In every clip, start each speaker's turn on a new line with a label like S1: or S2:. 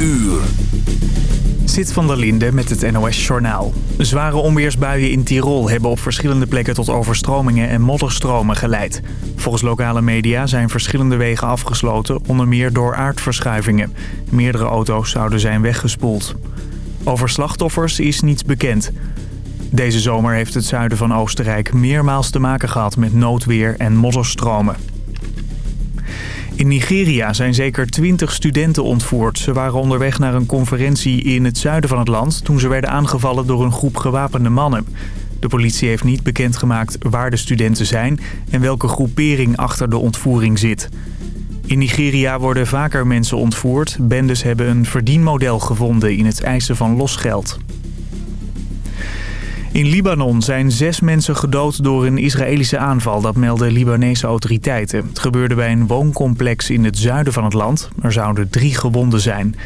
S1: uur.
S2: Zit van der Linde met het NOS-journaal. Zware onweersbuien in Tirol hebben op verschillende plekken tot overstromingen en modderstromen geleid. Volgens lokale media zijn verschillende wegen afgesloten, onder meer door aardverschuivingen. Meerdere auto's zouden zijn weggespoeld. Over slachtoffers is niets bekend. Deze zomer heeft het zuiden van Oostenrijk meermaals te maken gehad met noodweer en modderstromen. In Nigeria zijn zeker 20 studenten ontvoerd. Ze waren onderweg naar een conferentie in het zuiden van het land... toen ze werden aangevallen door een groep gewapende mannen. De politie heeft niet bekendgemaakt waar de studenten zijn... en welke groepering achter de ontvoering zit. In Nigeria worden vaker mensen ontvoerd. Bendes hebben een verdienmodel gevonden in het eisen van losgeld. In Libanon zijn zes mensen gedood door een Israëlische aanval. Dat melden Libanese autoriteiten. Het gebeurde bij een wooncomplex in het zuiden van het land. Er zouden drie gewonden zijn.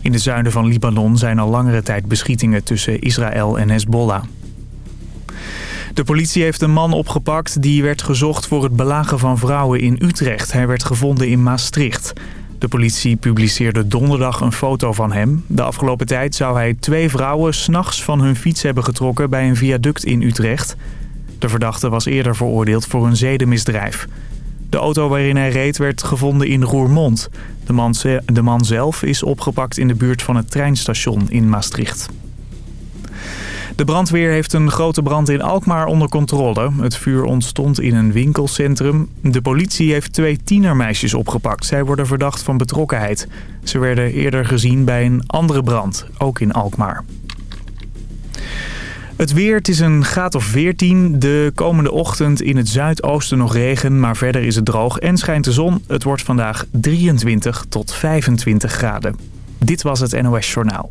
S2: In het zuiden van Libanon zijn al langere tijd beschietingen tussen Israël en Hezbollah. De politie heeft een man opgepakt die werd gezocht voor het belagen van vrouwen in Utrecht. Hij werd gevonden in Maastricht. De politie publiceerde donderdag een foto van hem. De afgelopen tijd zou hij twee vrouwen s'nachts van hun fiets hebben getrokken bij een viaduct in Utrecht. De verdachte was eerder veroordeeld voor een zedenmisdrijf. De auto waarin hij reed werd gevonden in Roermond. De man, de man zelf is opgepakt in de buurt van het treinstation in Maastricht. De brandweer heeft een grote brand in Alkmaar onder controle. Het vuur ontstond in een winkelcentrum. De politie heeft twee tienermeisjes opgepakt. Zij worden verdacht van betrokkenheid. Ze werden eerder gezien bij een andere brand, ook in Alkmaar. Het weer, het is een graad of 14. De komende ochtend in het zuidoosten nog regen, maar verder is het droog en schijnt de zon. Het wordt vandaag 23 tot 25 graden. Dit was het NOS Journaal.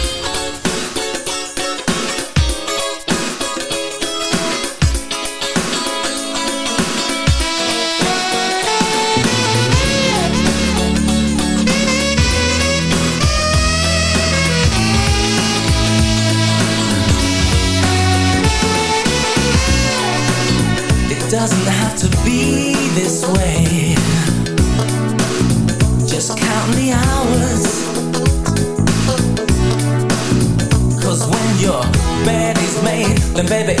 S3: Doesn't have to be this way. Just count the hours. Cause when your bed is made, then baby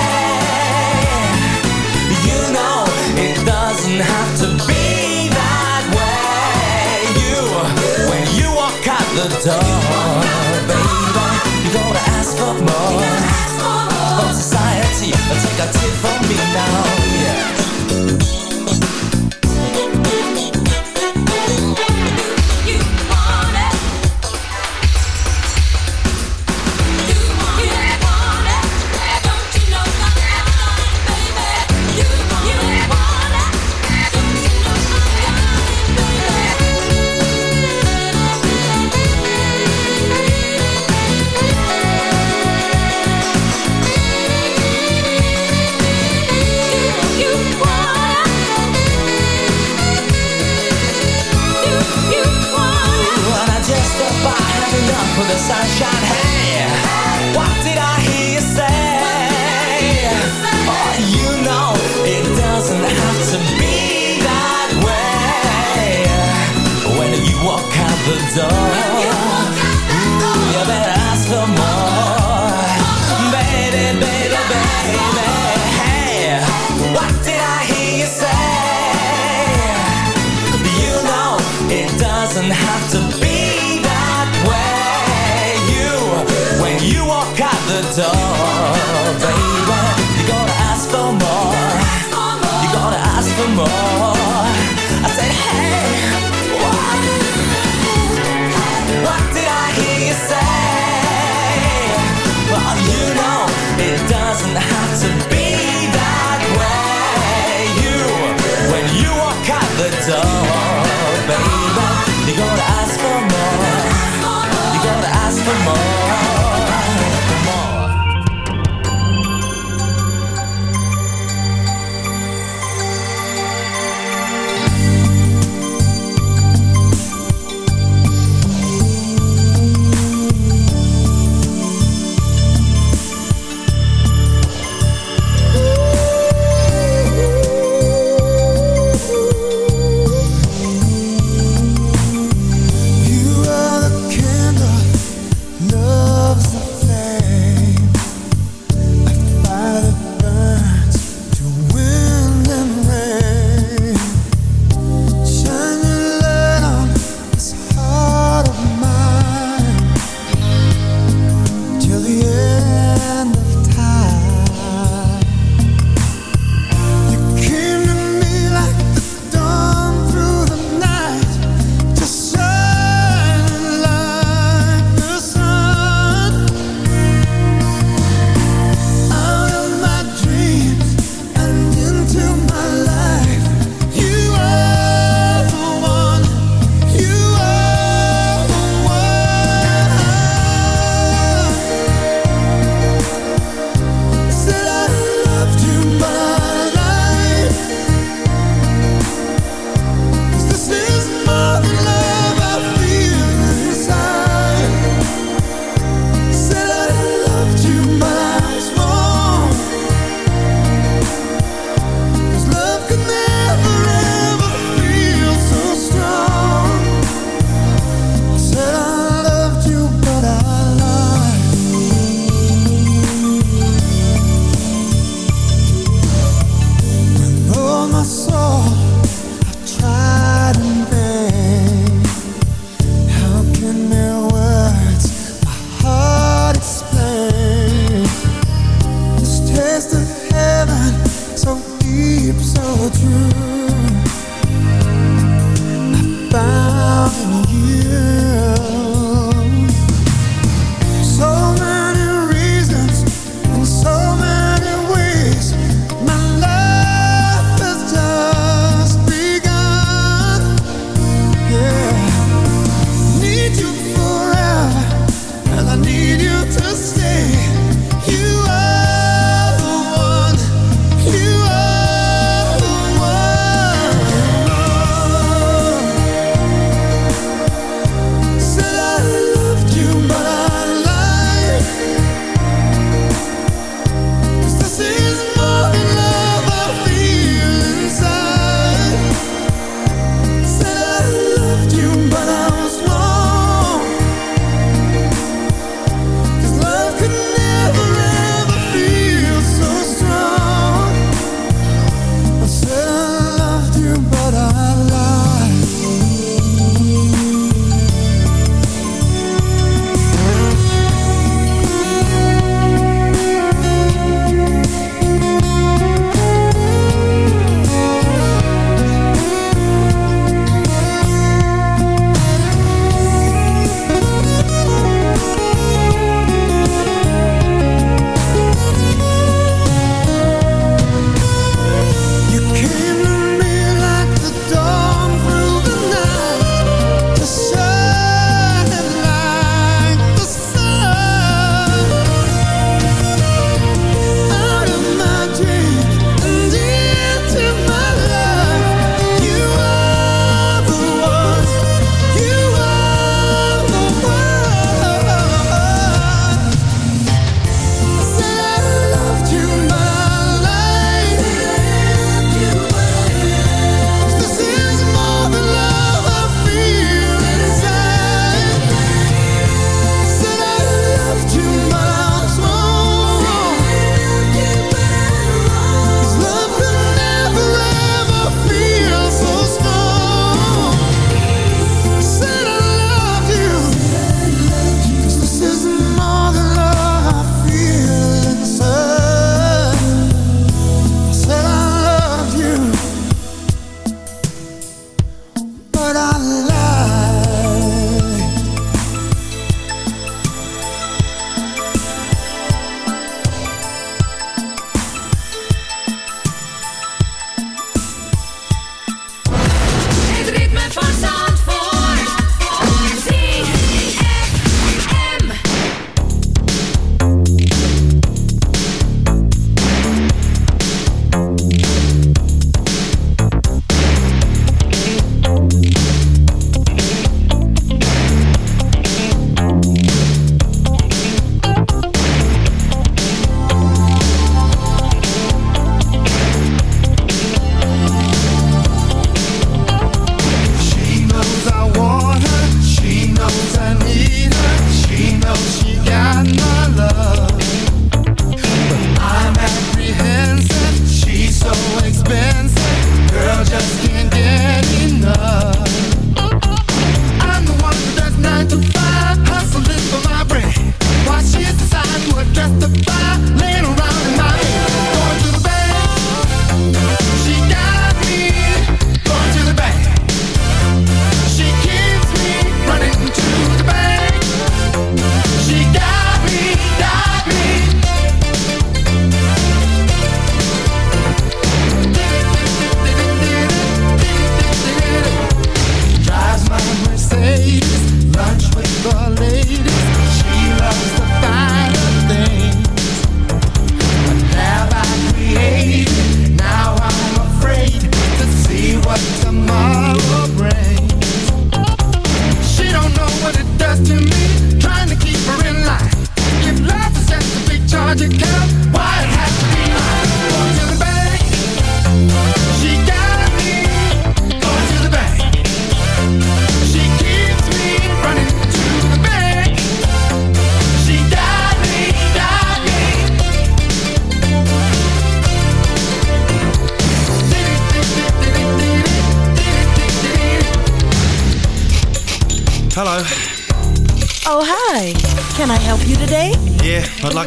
S3: Have to be that way. You, when you walk out the door, baby, you gotta ask for more. From society, take a tip from me now. the
S4: door.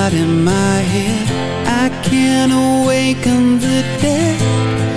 S5: not in my head. I can't awaken the dead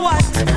S5: what?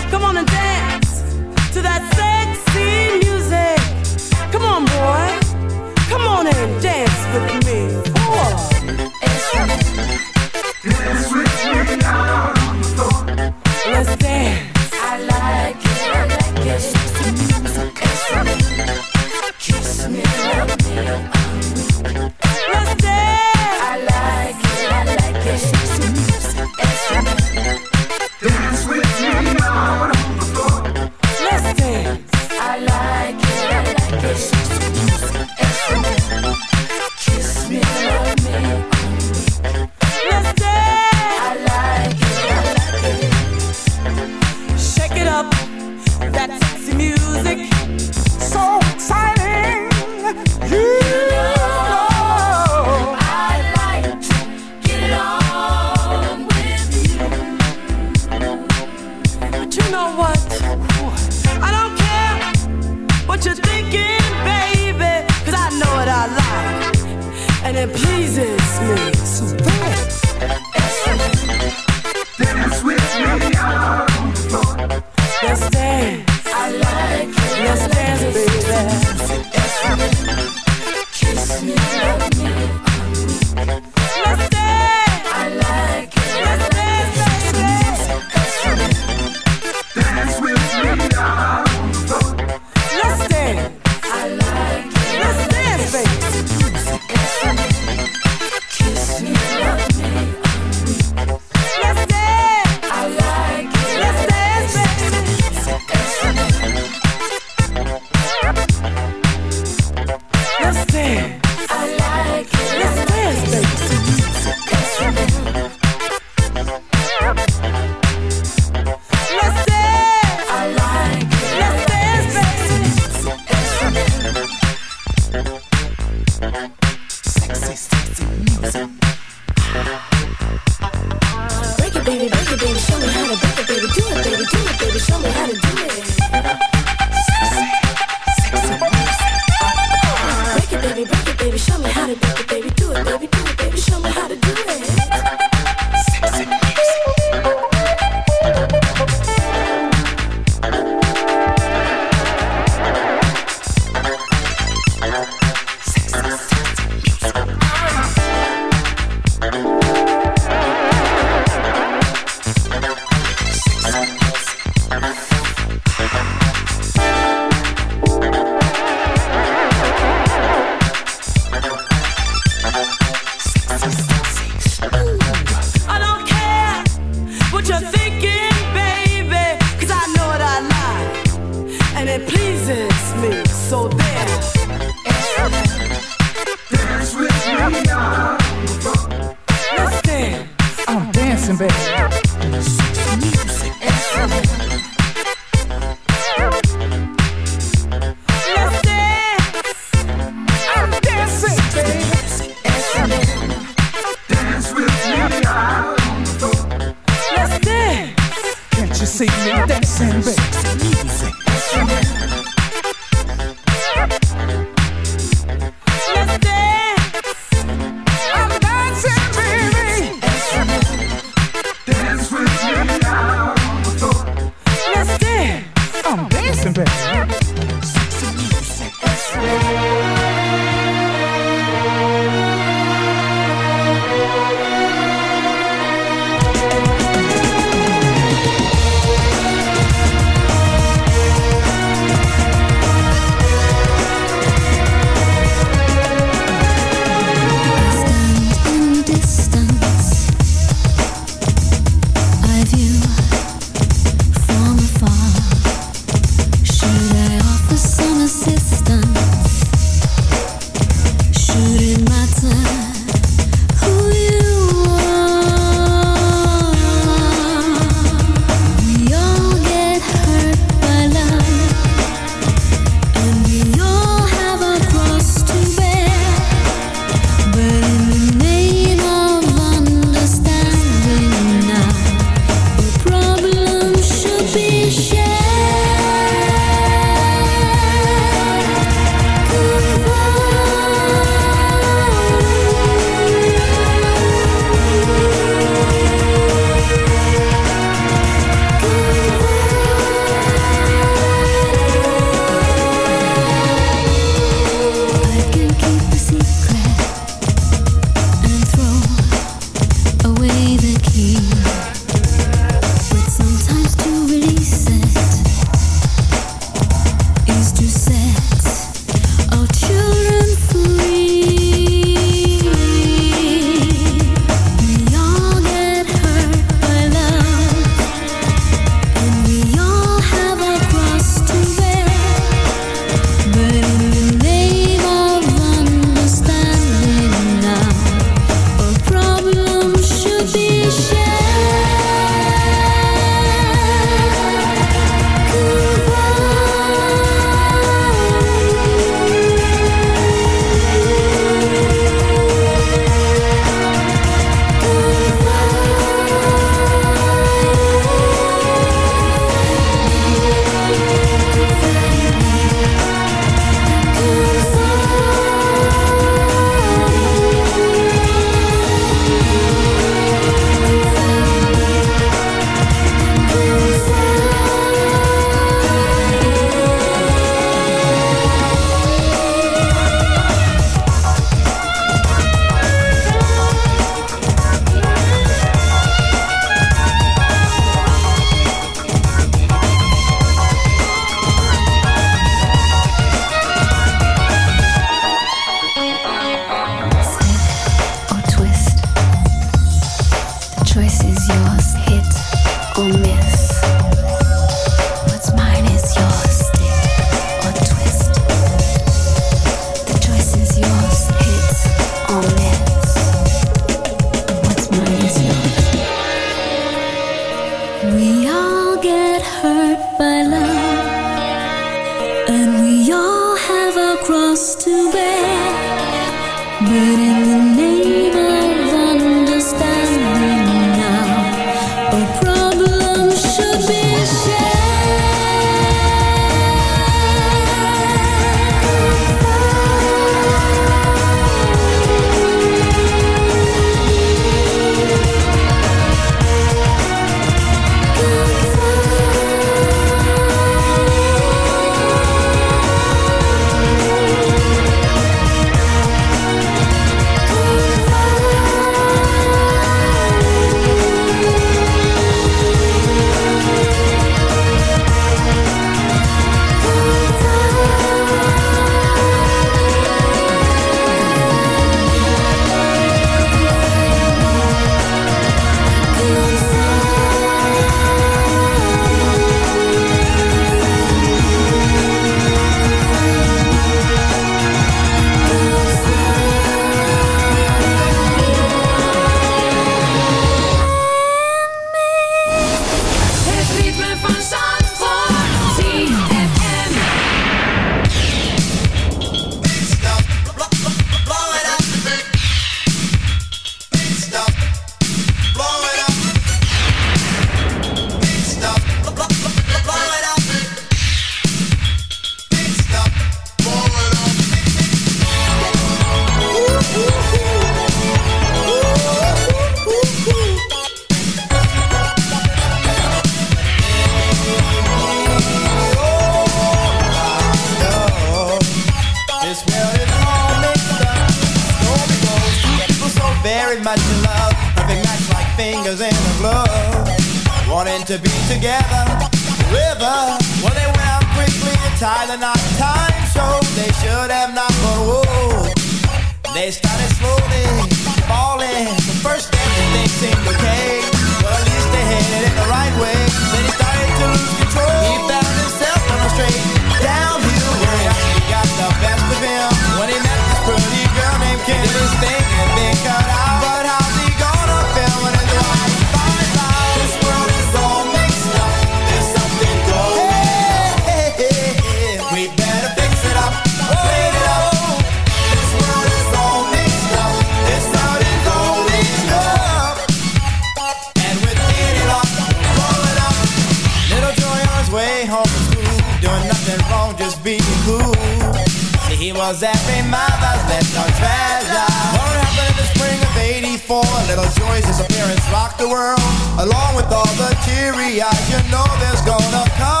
S4: Teary eyes. You know there's gonna come